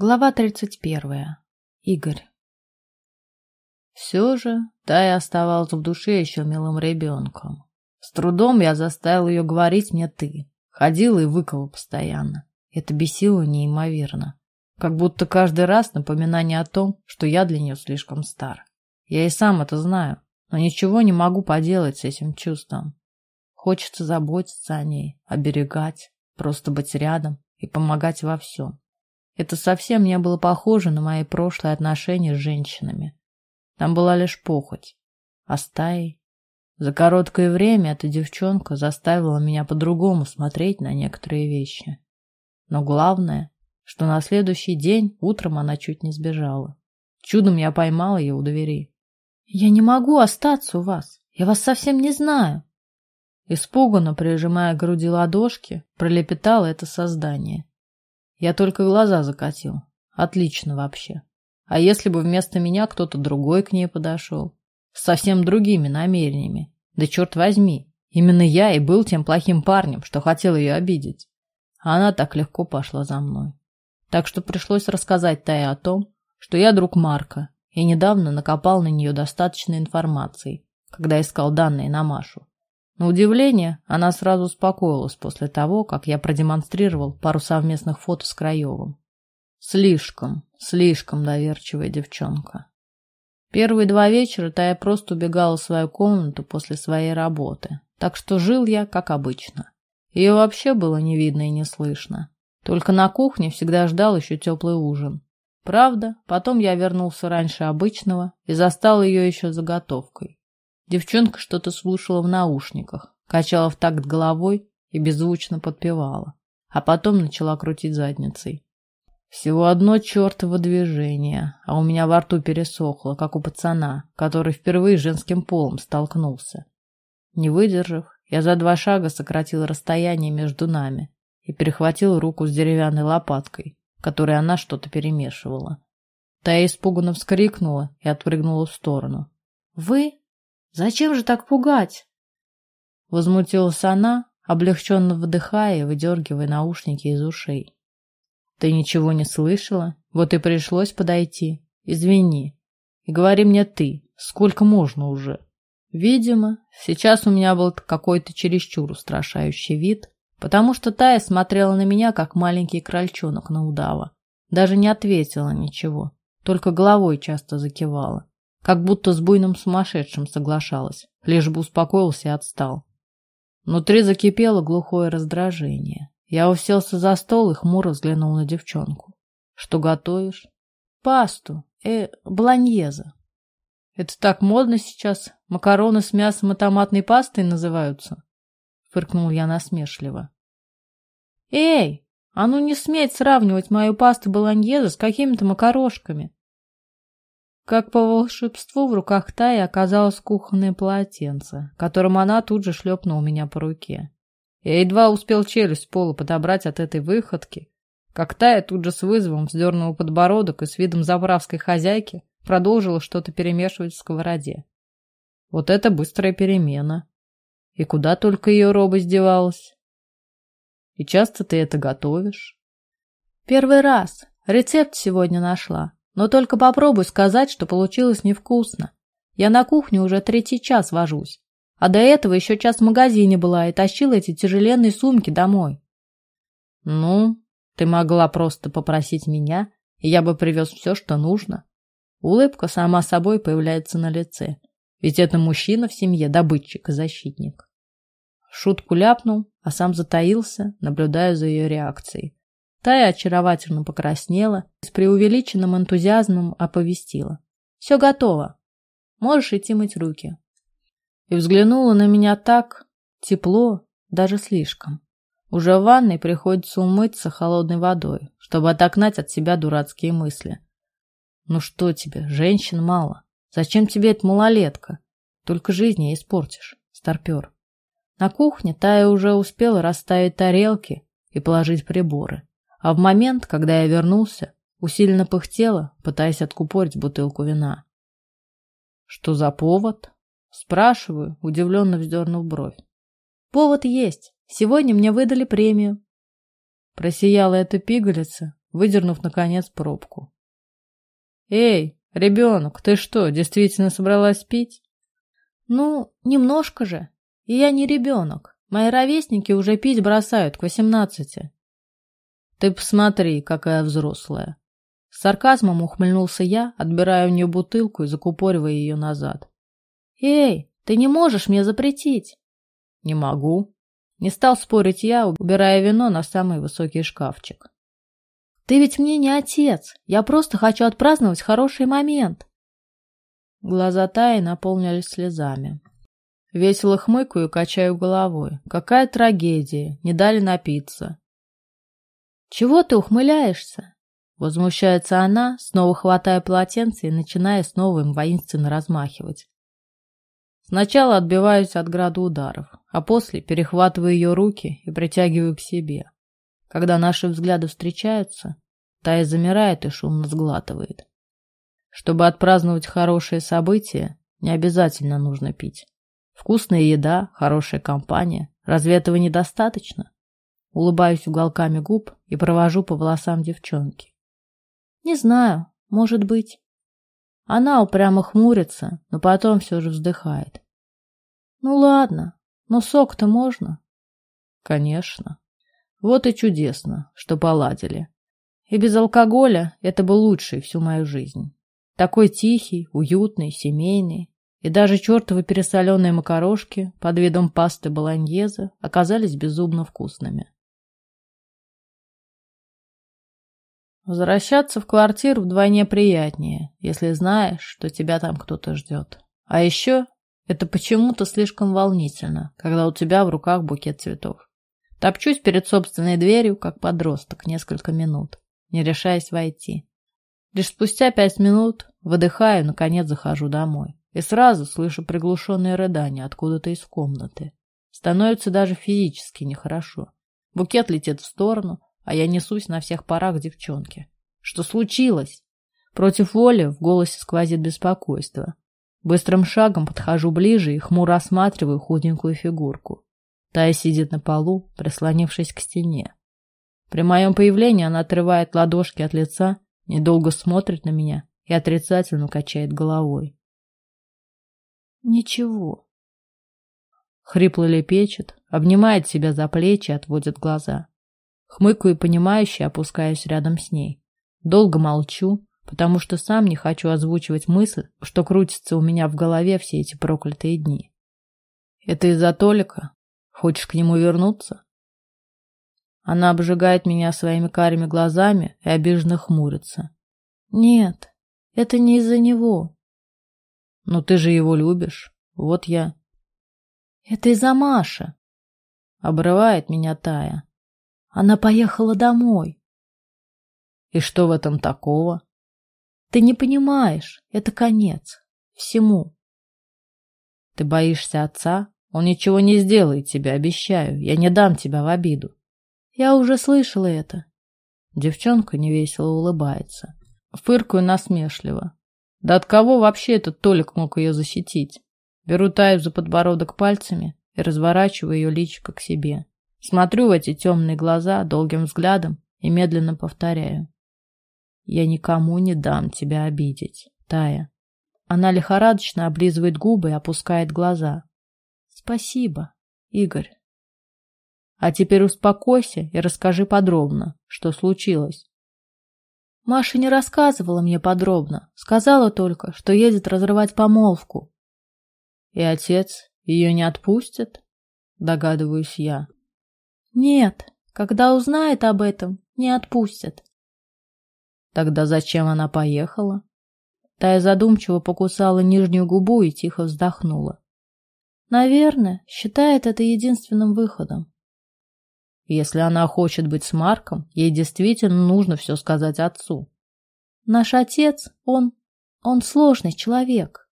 Глава 31. Игорь. Все же Тая оставалась в душе еще милым ребенком. С трудом я заставил ее говорить мне «ты». Ходила и выкала постоянно. Это бесило неимоверно. Как будто каждый раз напоминание о том, что я для нее слишком стар. Я и сам это знаю, но ничего не могу поделать с этим чувством. Хочется заботиться о ней, оберегать, просто быть рядом и помогать во всем. Это совсем не было похоже на мои прошлые отношения с женщинами. Там была лишь похоть. А стаи? За короткое время эта девчонка заставила меня по-другому смотреть на некоторые вещи. Но главное, что на следующий день утром она чуть не сбежала. Чудом я поймала ее у двери. «Я не могу остаться у вас. Я вас совсем не знаю». Испуганно прижимая к груди ладошки, пролепетало это создание. Я только глаза закатил. Отлично вообще. А если бы вместо меня кто-то другой к ней подошел? С совсем другими намерениями. Да черт возьми, именно я и был тем плохим парнем, что хотел ее обидеть. А она так легко пошла за мной. Так что пришлось рассказать Тае о том, что я друг Марка и недавно накопал на нее достаточно информации, когда искал данные на Машу. На удивление, она сразу успокоилась после того, как я продемонстрировал пару совместных фото с Краевым. Слишком, слишком доверчивая девчонка. Первые два вечера Тая просто убегала в свою комнату после своей работы, так что жил я, как обычно. Ее вообще было не видно и не слышно. Только на кухне всегда ждал еще теплый ужин. Правда, потом я вернулся раньше обычного и застал ее еще заготовкой. Девчонка что-то слушала в наушниках, качала в такт головой и беззвучно подпевала, а потом начала крутить задницей. Всего одно чертово движение, а у меня во рту пересохло, как у пацана, который впервые с женским полом столкнулся. Не выдержав, я за два шага сократил расстояние между нами и перехватил руку с деревянной лопаткой, которой она что-то перемешивала. Та испуганно вскрикнула и отпрыгнула в сторону. «Вы?» Зачем же так пугать? Возмутилась она, облегченно вдыхая и выдергивая наушники из ушей. Ты ничего не слышала? Вот и пришлось подойти. Извини. И говори мне ты, сколько можно уже? Видимо, сейчас у меня был какой-то чересчур устрашающий вид, потому что Тая смотрела на меня, как маленький крольчонок на удава. Даже не ответила ничего, только головой часто закивала как будто с буйным сумасшедшим соглашалась, лишь бы успокоился и отстал. Внутри закипело глухое раздражение. Я уселся за стол и хмуро взглянул на девчонку. «Что готовишь?» «Пасту. Э, бланьеза». «Это так модно сейчас. Макароны с мясом и томатной пастой называются?» Фыркнул я насмешливо. «Эй, а ну не сметь сравнивать мою пасту болоньезе с какими-то макарошками. Как по волшебству в руках Таи оказалось кухонное полотенце, которым она тут же шлепнула меня по руке. Я едва успел челюсть с пола подобрать от этой выходки, как Тая тут же с вызовом вздернула подбородок и с видом заправской хозяйки продолжила что-то перемешивать в сковороде. Вот это быстрая перемена. И куда только ее робость девалась. И часто ты это готовишь? Первый раз. Рецепт сегодня нашла. Но только попробуй сказать, что получилось невкусно. Я на кухне уже третий час вожусь. А до этого еще час в магазине была и тащила эти тяжеленные сумки домой. Ну, ты могла просто попросить меня, и я бы привез все, что нужно. Улыбка сама собой появляется на лице. Ведь это мужчина в семье, добытчик и защитник. Шутку ляпнул, а сам затаился, наблюдая за ее реакцией. Тая очаровательно покраснела, с преувеличенным энтузиазмом оповестила. «Все готово. Можешь идти мыть руки». И взглянула на меня так тепло, даже слишком. Уже в ванной приходится умыться холодной водой, чтобы отогнать от себя дурацкие мысли. «Ну что тебе, женщин мало. Зачем тебе эта малолетка? Только жизнь ей испортишь, старпер». На кухне Тая уже успела расставить тарелки и положить приборы а в момент, когда я вернулся, усиленно пыхтела, пытаясь откупорить бутылку вина. «Что за повод?» Спрашиваю, удивленно вздернув бровь. «Повод есть. Сегодня мне выдали премию». Просияла эта пигалица, выдернув, наконец, пробку. «Эй, ребенок, ты что, действительно собралась пить?» «Ну, немножко же. И я не ребенок. Мои ровесники уже пить бросают к восемнадцати». «Ты посмотри, какая взрослая!» С сарказмом ухмыльнулся я, отбирая у нее бутылку и закупоривая ее назад. «Эй, ты не можешь мне запретить!» «Не могу!» Не стал спорить я, убирая вино на самый высокий шкафчик. «Ты ведь мне не отец. Я просто хочу отпраздновать хороший момент!» Глаза Таи наполнились слезами. Весело хмыкаю качаю головой. Какая трагедия! Не дали напиться. «Чего ты ухмыляешься?» Возмущается она, снова хватая полотенце и начиная снова им воинственно размахивать. Сначала отбиваюсь от града ударов, а после перехватываю ее руки и притягиваю к себе. Когда наши взгляды встречаются, Тая замирает и шумно сглатывает. Чтобы отпраздновать хорошее событие, не обязательно нужно пить. Вкусная еда, хорошая компания. Разве этого недостаточно? Улыбаюсь уголками губ и провожу по волосам девчонки. Не знаю, может быть. Она упрямо хмурится, но потом все же вздыхает. Ну ладно, но сок-то можно. Конечно. Вот и чудесно, что поладили. И без алкоголя это был лучший всю мою жизнь. Такой тихий, уютный, семейный. И даже чертовы пересоленные макарошки под видом пасты болоньезе оказались безумно вкусными. Возвращаться в квартиру вдвойне приятнее, если знаешь, что тебя там кто-то ждет. А еще это почему-то слишком волнительно, когда у тебя в руках букет цветов. Топчусь перед собственной дверью, как подросток, несколько минут, не решаясь войти. Лишь спустя пять минут выдыхаю, наконец захожу домой. И сразу слышу приглушенные рыдания откуда-то из комнаты. Становится даже физически нехорошо. Букет летит в сторону, а я несусь на всех парах к девчонке. Что случилось? Против воли в голосе сквозит беспокойство. Быстрым шагом подхожу ближе и хмуро осматриваю худенькую фигурку. Тая сидит на полу, прислонившись к стене. При моем появлении она отрывает ладошки от лица, недолго смотрит на меня и отрицательно качает головой. «Ничего». Хрипло лепечет, обнимает себя за плечи, отводит глаза. Хмыкаю понимающе, опускаюсь рядом с ней. Долго молчу, потому что сам не хочу озвучивать мысль, что крутится у меня в голове все эти проклятые дни. Это из-за Толика? Хочешь к нему вернуться? Она обжигает меня своими карими глазами и обиженно хмурится. Нет, это не из-за него. Но ты же его любишь. Вот я. Это из-за Маши. Обрывает меня Тая. Она поехала домой. И что в этом такого? Ты не понимаешь, это конец. Всему. Ты боишься отца? Он ничего не сделает тебе, обещаю. Я не дам тебя в обиду. Я уже слышала это. Девчонка невесело улыбается. Фыркаю насмешливо. Да от кого вообще этот Толик мог ее защитить? Беру Таю за подбородок пальцами и разворачиваю ее личико к себе. Смотрю в эти темные глаза долгим взглядом и медленно повторяю. Я никому не дам тебя обидеть, Тая. Она лихорадочно облизывает губы и опускает глаза. Спасибо, Игорь. А теперь успокойся и расскажи подробно, что случилось. Маша не рассказывала мне подробно, сказала только, что едет разрывать помолвку. И отец ее не отпустит? Догадываюсь я. Нет, когда узнает об этом, не отпустят. Тогда зачем она поехала? Тая задумчиво покусала нижнюю губу и тихо вздохнула. Наверное, считает это единственным выходом. Если она хочет быть с Марком, ей действительно нужно все сказать отцу. Наш отец, он... он сложный человек.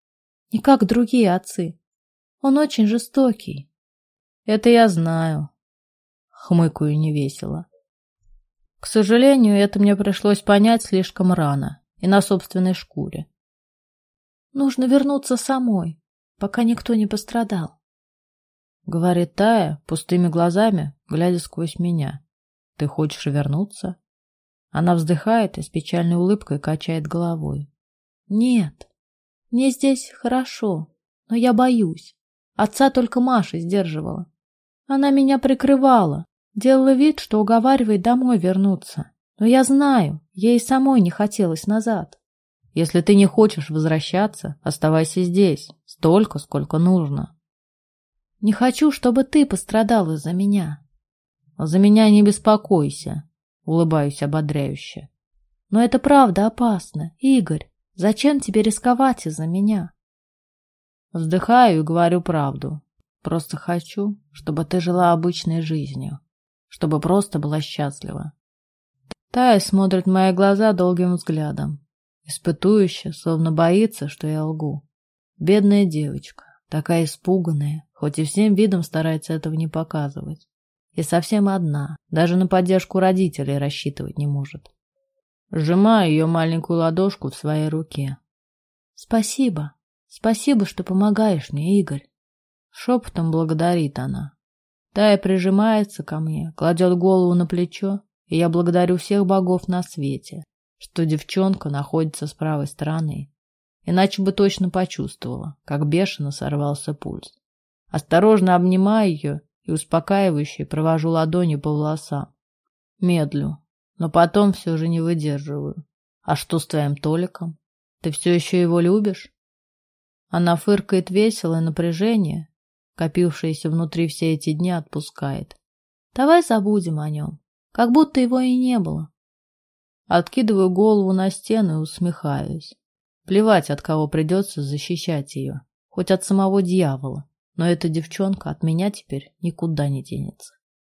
Не как другие отцы. Он очень жестокий. Это я знаю, Хмыкаю невесело. К сожалению, это мне пришлось понять слишком рано и на собственной шкуре. Нужно вернуться самой, пока никто не пострадал. Говорит Тая пустыми глазами, глядя сквозь меня. Ты хочешь вернуться? Она вздыхает и с печальной улыбкой качает головой. Нет, мне здесь хорошо, но я боюсь. Отца только Маша сдерживала. Она меня прикрывала, делала вид, что уговаривает домой вернуться. Но я знаю, ей самой не хотелось назад. Если ты не хочешь возвращаться, оставайся здесь, столько, сколько нужно. Не хочу, чтобы ты пострадал из-за меня. За меня не беспокойся, улыбаюсь ободряюще. Но это правда опасно, Игорь. Зачем тебе рисковать из-за меня? Вздыхаю и говорю правду. Просто хочу, чтобы ты жила обычной жизнью, чтобы просто была счастлива. Тая смотрит в мои глаза долгим взглядом, испытующе, словно боится, что я лгу. Бедная девочка, такая испуганная, хоть и всем видом старается этого не показывать. И совсем одна, даже на поддержку родителей рассчитывать не может. Сжимаю ее маленькую ладошку в своей руке. «Спасибо. Спасибо, что помогаешь мне, Игорь». Шепотом благодарит она. Тая прижимается ко мне, кладет голову на плечо, и я благодарю всех богов на свете, что девчонка находится с правой стороны. Иначе бы точно почувствовала, как бешено сорвался пульс. Осторожно обнимаю ее и успокаивающе провожу ладонью по волосам. Медлю, но потом все же не выдерживаю. А что с твоим Толиком? Ты все еще его любишь? Она фыркает весело, и напряжение, копившееся внутри все эти дни, отпускает. Давай забудем о нем, как будто его и не было. Откидываю голову на стену и усмехаюсь. Плевать, от кого придется защищать ее, хоть от самого дьявола, но эта девчонка от меня теперь никуда не денется.